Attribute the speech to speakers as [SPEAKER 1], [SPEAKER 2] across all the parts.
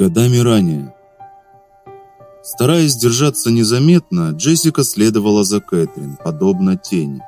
[SPEAKER 1] Годами ранее. Стараясь держаться незаметно, Джессика следовала за Кэтрин, подобно тени.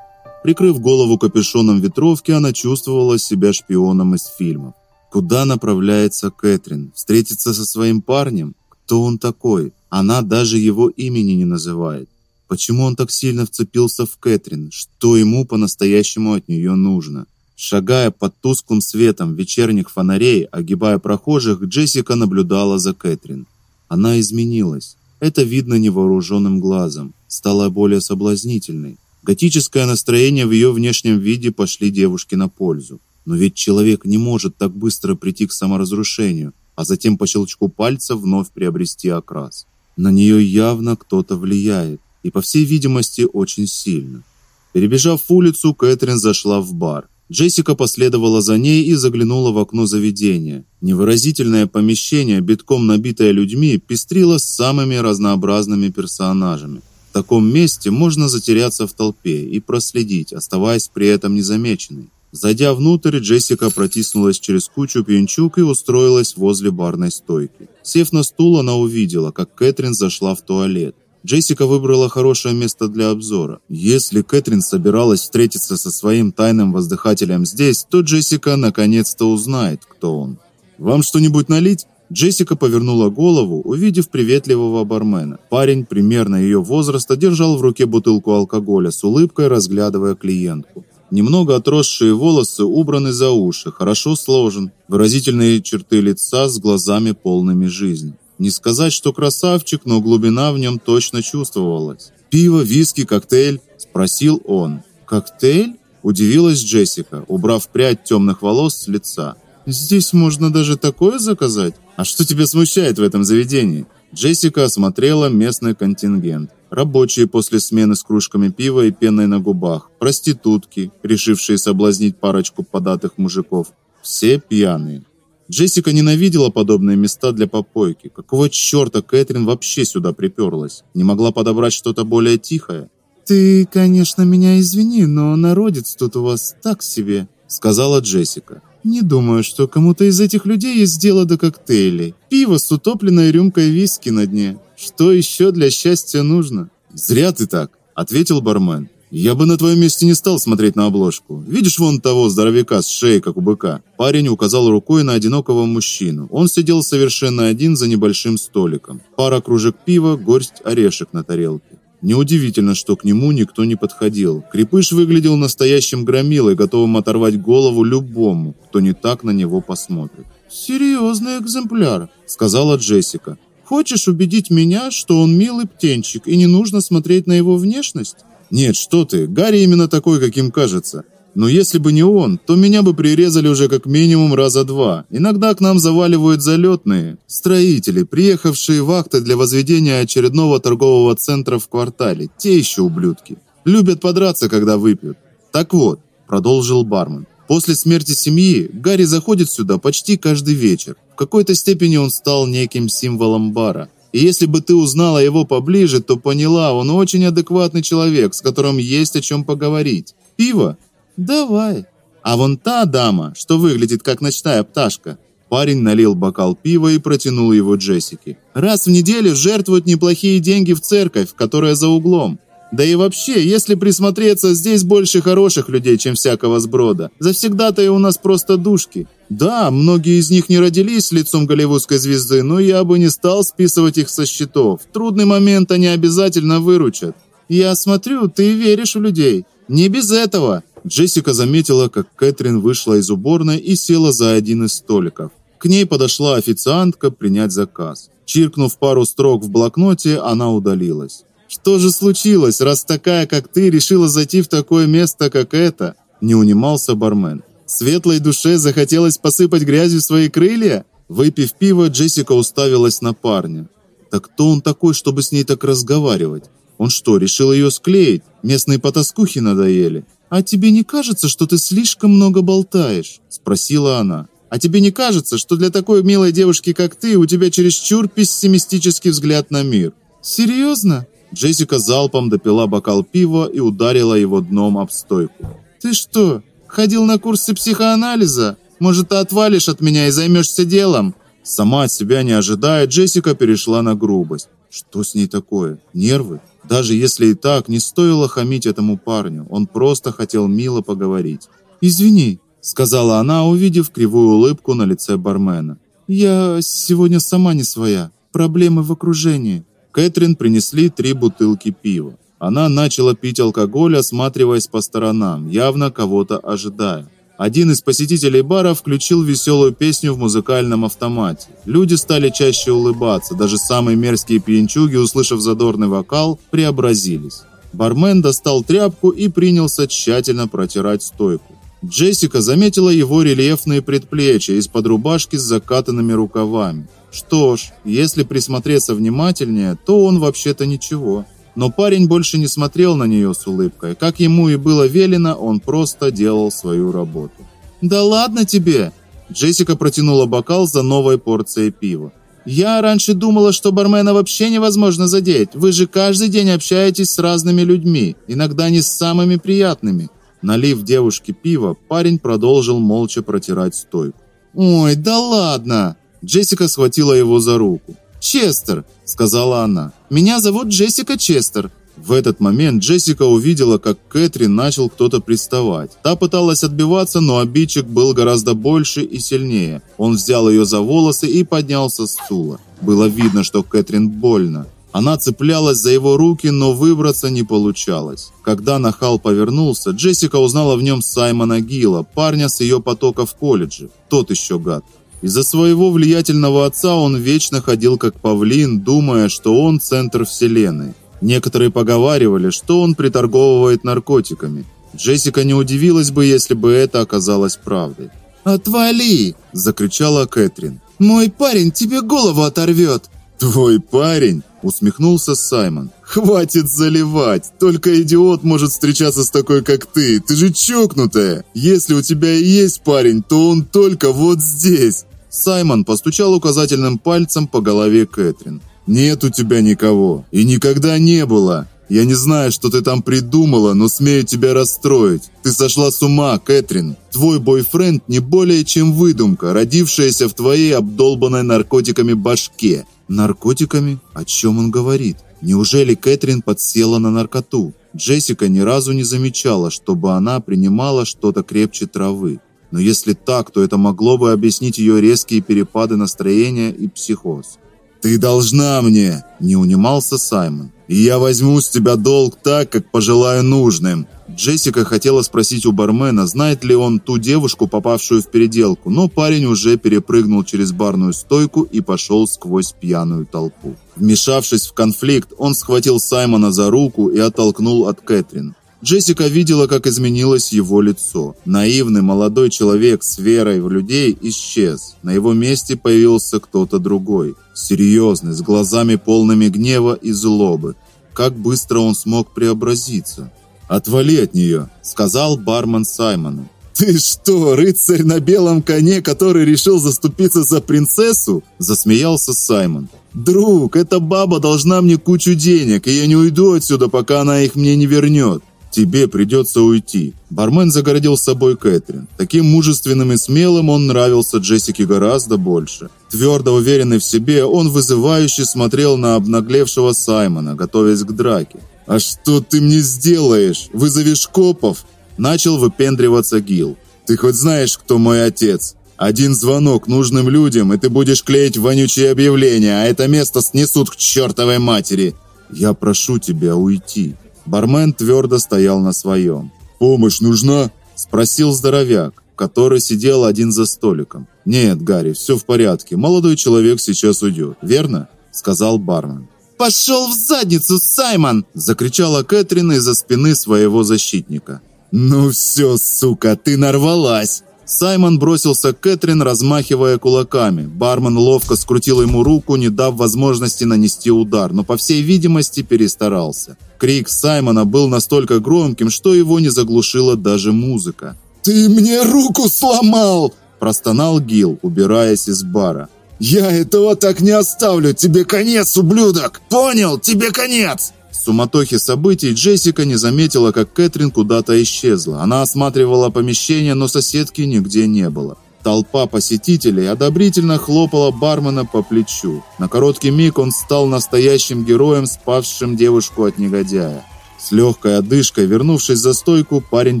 [SPEAKER 1] Прикрыв голову капюшоном ветровки, она чувствовала себя шпионом из фильмов. Куда направляется Кэтрин? Встретиться со своим парнем? Кто он такой? Она даже его имени не называет. Почему он так сильно вцепился в Кэтрин? Что ему по-настоящему от нее нужно? Шагая под тусклым светом вечерних фонарей, огибая прохожих, Джессика наблюдала за Кэтрин. Она изменилась. Это видно невооруженным глазом. Стала более соблазнительной. Готическое настроение в ее внешнем виде пошли девушке на пользу. Но ведь человек не может так быстро прийти к саморазрушению, а затем по щелчку пальца вновь приобрести окрас. На нее явно кто-то влияет, и по всей видимости, очень сильно. Перебежав улицу, Кэтрин зашла в бар. Джессика последовала за ней и заглянула в окно заведения. Невыразительное помещение, битком набитое людьми, пестрило самыми разнообразными персонажами. В таком месте можно затеряться в толпе и проследить, оставаясь при этом незамеченной. Зайдя внутрь, Джессика протиснулась через кучу пьянчук и устроилась возле барной стойки. Сев на стул, она увидела, как Кэтрин зашла в туалет. Джессика выбрала хорошее место для обзора. Если Кэтрин собиралась встретиться со своим тайным воздыхателем здесь, то Джессика наконец-то узнает, кто он. Вам что-нибудь налить? Джессика повернула голову, увидев приветливого бармена. Парень примерно ее возраста держал в руке бутылку алкоголя, с улыбкой разглядывая клиентку. Немного отросшие волосы убраны за уши, хорошо сложен, выразительные черты лица с глазами полными жизни. Не сказать, что красавчик, но глубина в нем точно чувствовалась. Пиво, виски, коктейль, спросил он. Коктейль? удивилась Джессика, убрав прядь темных волос с лица. Здесь можно даже такое заказать? А что тебя смущает в этом заведении? Джессика осмотрела местный контингент. Рабочие после смены с кружками пива и пеной на губах, проститутки, решившие соблазнить парочку податых мужиков, все пьяные. Джессика ненавидела подобные места для попойки. Какого чёрта Кэтрин вообще сюда приперлась? Не могла подобрать что-то более тихое?
[SPEAKER 2] Ты, конечно, меня извини, но народец тут у вас так себе, сказала Джессика. Не думаю, что кому-то из этих людей есть дело до коктейлей. Пиво с утопленной рюмкой виски на дне. Что еще для счастья нужно?
[SPEAKER 1] Зря ты так, ответил бармен. Я бы на твоем месте не стал смотреть на обложку. Видишь вон того здоровяка с шеей, как у быка? Парень указал рукой на одинокого мужчину. Он сидел совершенно один за небольшим столиком. Пара кружек пива, горсть орешек на тарелке. Неудивительно, что к нему никто не подходил. Крепыш выглядел настоящим громилой, готовым оторвать голову любому, кто не так на него посмотрит.
[SPEAKER 2] Серьезный экземпляр, сказала Джессика. Хочешь убедить меня, что он милый птенчик и не нужно смотреть на его внешность?
[SPEAKER 1] Нет, что ты? Гарри именно такой, каким кажется. Но если бы не он, то меня бы прирезали уже как минимум раза два. Иногда к нам заваливают залетные, строители, приехавшие вахты для возведения очередного торгового центра в квартале. Те еще ублюдки. Любят подраться, когда выпьют. Так вот, продолжил бармен. После смерти семьи Гарри заходит сюда почти каждый вечер. В какой-то степени он стал неким символом бара. И если бы ты узнала его поближе, то поняла, он очень адекватный человек, с которым есть о чем поговорить. Пиво?
[SPEAKER 2] Давай.
[SPEAKER 1] А вон та дама, что выглядит как ночная пташка. Парень налил бокал пива и протянул его Джессике. Раз в неделю жертвуют неплохие деньги в церковь, которая за углом. Да и вообще, если присмотреться, здесь больше хороших людей, чем всякого сброда. Завсегда-то и у нас просто душки. Да, многие из них не родились лицом голливудской звезды, но я бы не стал списывать их со счетов. В трудный момент они обязательно выручат. Я смотрю, ты веришь в людей. Не без этого. Джессика заметила, как Кэтрин вышла из уборной и села за один из столиков. К ней подошла официантка принять заказ. Чиркнув пару строк в блокноте, она удалилась. Что же случилось, раз такая, как ты, решила зайти в такое место, как это? Не унимался бармен. Светлой душе захотелось посыпать грязью свои крылья? Выпив пиво, Джессика уставилась на парня. Так кто он такой, чтобы с ней так разговаривать? Он что, решил ее склеить? Местные потаскухи надоели.
[SPEAKER 2] А тебе не кажется, что ты слишком много болтаешь, спросила она. А тебе не кажется, что для такой милой девушки, как ты, у тебя чересчур пессимистический взгляд на мир? Серьезно?
[SPEAKER 1] Джессика залпом допила бокал пива и ударила его дном об стойку.
[SPEAKER 2] Ты что, ходил на курсы психоанализа? Может, ты отвалишь от меня и займешься делом?
[SPEAKER 1] Сама от себя не ожидая, Джессика перешла на грубость. Что с ней такое? Нервы? Даже если и так, не стоило хамить этому парню. Он просто хотел мило поговорить.
[SPEAKER 2] "Извини", сказала она, увидев кривую улыбку на лице бармена. "Я сегодня сама не своя. Проблемы в окружении".
[SPEAKER 1] Кэтрин принесли три бутылки пива. Она начала пить алкоголь, осматриваясь по сторонам, явно кого-то ожидая. Один из посетителей бара включил веселую песню в музыкальном автомате. Люди стали чаще улыбаться, даже самые мерзкие пьянчуги, услышав задорный вокал, преобразились. Бармен достал тряпку и принялся тщательно протирать стойку. Джессика заметила его рельефные предплечья из-под рубашки с закатанными рукавами. Что ж, если присмотреться внимательнее, то он вообще-то ничего. Но парень больше не смотрел на нее с улыбкой. Как ему и было велено, он просто делал свою работу.
[SPEAKER 2] "Да ладно тебе",
[SPEAKER 1] Джессика протянула бокал за новой порцией пива.
[SPEAKER 2] Я раньше думала, что бармена вообще невозможно задеть. Вы же каждый день общаетесь с разными людьми, иногда не с самыми приятными.
[SPEAKER 1] Налив девушке пива, парень продолжил молча протирать стойку.
[SPEAKER 2] Ой, да ладно.
[SPEAKER 1] Джессика схватила его за руку.
[SPEAKER 2] Честер, сказала она. Меня зовут Джессика Честер.
[SPEAKER 1] В этот момент Джессика увидела, как Кэтрин начал кто-то приставать. Та пыталась отбиваться, но обидчик был гораздо больше и сильнее. Он взял ее за волосы и поднялся с стула. Было видно, что Кэтрин больно. Она цеплялась за его руки, но выбраться не получалось. Когда нахал повернулся, Джессика узнала в нем Саймона Гилла, парня с ее потока в колледже. Тот еще гад. Из-за своего влиятельного отца он вечно ходил как павлин, думая, что он центр вселенной. Некоторые поговаривали, что он приторговывает наркотиками. Джессика не удивилась бы, если бы это оказалось правдой.
[SPEAKER 2] "Отвали!"
[SPEAKER 1] закричала Кэтрин.
[SPEAKER 2] "Мой парень тебе голову оторвет!»
[SPEAKER 1] "Твой парень?" усмехнулся Саймон.
[SPEAKER 2] Хватит заливать. Только идиот может встречаться с такой, как ты. Ты же чокнутая. Если у тебя и есть парень, то он только вот здесь.
[SPEAKER 1] Саймон постучал указательным пальцем по голове Кэтрин. Нет у тебя никого и никогда не было. Я не знаю, что ты там придумала, но смею тебя расстроить. Ты сошла с ума, Кэтрин. Твой бойфренд не более чем выдумка, родившаяся в твоей обдолбанной наркотиками башке.
[SPEAKER 2] Наркотиками? О чем он говорит? Неужели Кэтрин подсела на наркоту?
[SPEAKER 1] Джессика ни разу не замечала, чтобы она принимала что-то крепче травы. Но если так, то это могло бы объяснить ее резкие перепады настроения и психоз.
[SPEAKER 2] Ты должна мне, не унимался Саймон. И я возьму с тебя долг так, как пожелаю нужным.
[SPEAKER 1] Джессика хотела спросить у бармена, знает ли он ту девушку, попавшую в переделку, но парень уже перепрыгнул через барную стойку и пошел сквозь пьяную толпу. Вмешавшись в конфликт, он схватил Саймона за руку и оттолкнул от Кэтрин. Джессика видела, как изменилось его лицо. Наивный молодой человек с верой в людей исчез. На его месте появился кто-то другой, серьезный, с глазами полными гнева и злобы. Как быстро он смог преобразиться?
[SPEAKER 2] "Отвали от нее», — сказал бармен Саймону. «Ты что, рыцарь на белом коне, который решил заступиться за принцессу?» – засмеялся Саймон. «Друг, эта баба должна мне кучу денег, и я не уйду отсюда, пока она их мне не вернет.
[SPEAKER 1] Тебе придется уйти. Бармен загородил собой Кэтрин. Таким мужественным и смелым он нравился Джессике гораздо больше. Твердо уверенный в себе, он вызывающе смотрел на обнаглевшего Саймона, готовясь к драке.
[SPEAKER 2] А что ты мне сделаешь? Вызовешь копов?
[SPEAKER 1] Начал выпендриваться Гил.
[SPEAKER 2] Ты хоть знаешь, кто мой отец? Один звонок нужным людям, и ты будешь клеить вонючие объявления, а это место снесут к чертовой матери.
[SPEAKER 1] Я прошу тебя уйти. Бармен твердо стоял на своем.
[SPEAKER 2] Помощь нужна?
[SPEAKER 1] спросил здоровяк, который сидел один за столиком. Нет, Гарри, все в порядке. Молодой человек сейчас уйдет, верно? сказал бармен.
[SPEAKER 2] Пошел в задницу, Саймон,
[SPEAKER 1] закричала Кэтрин из-за спины своего защитника.
[SPEAKER 2] Ну все, сука, ты нарвалась.
[SPEAKER 1] Саймон бросился к Кэтрин, размахивая кулаками. Бармен ловко скрутил ему руку, не дав возможности нанести удар, но по всей видимости перестарался. Крик Саймона был настолько громким, что его не заглушила даже музыка.
[SPEAKER 2] Ты мне руку сломал,
[SPEAKER 1] простонал Гил, убираясь из бара.
[SPEAKER 2] Я этого так не оставлю. Тебе конец, ублюдок. Понял? Тебе конец.
[SPEAKER 1] В суматохе событий Джессика не заметила, как Кэтрин куда-то исчезла. Она осматривала помещение, но соседки нигде не было. Толпа посетителей одобрительно хлопала бармена по плечу. На короткий миг он стал настоящим героем, спасшим девушку от негодяя. С легкой одышкой, вернувшись за стойку, парень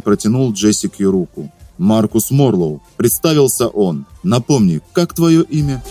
[SPEAKER 1] протянул Джессике руку. Маркус Морлоу, представился он. Напомни, как твое имя?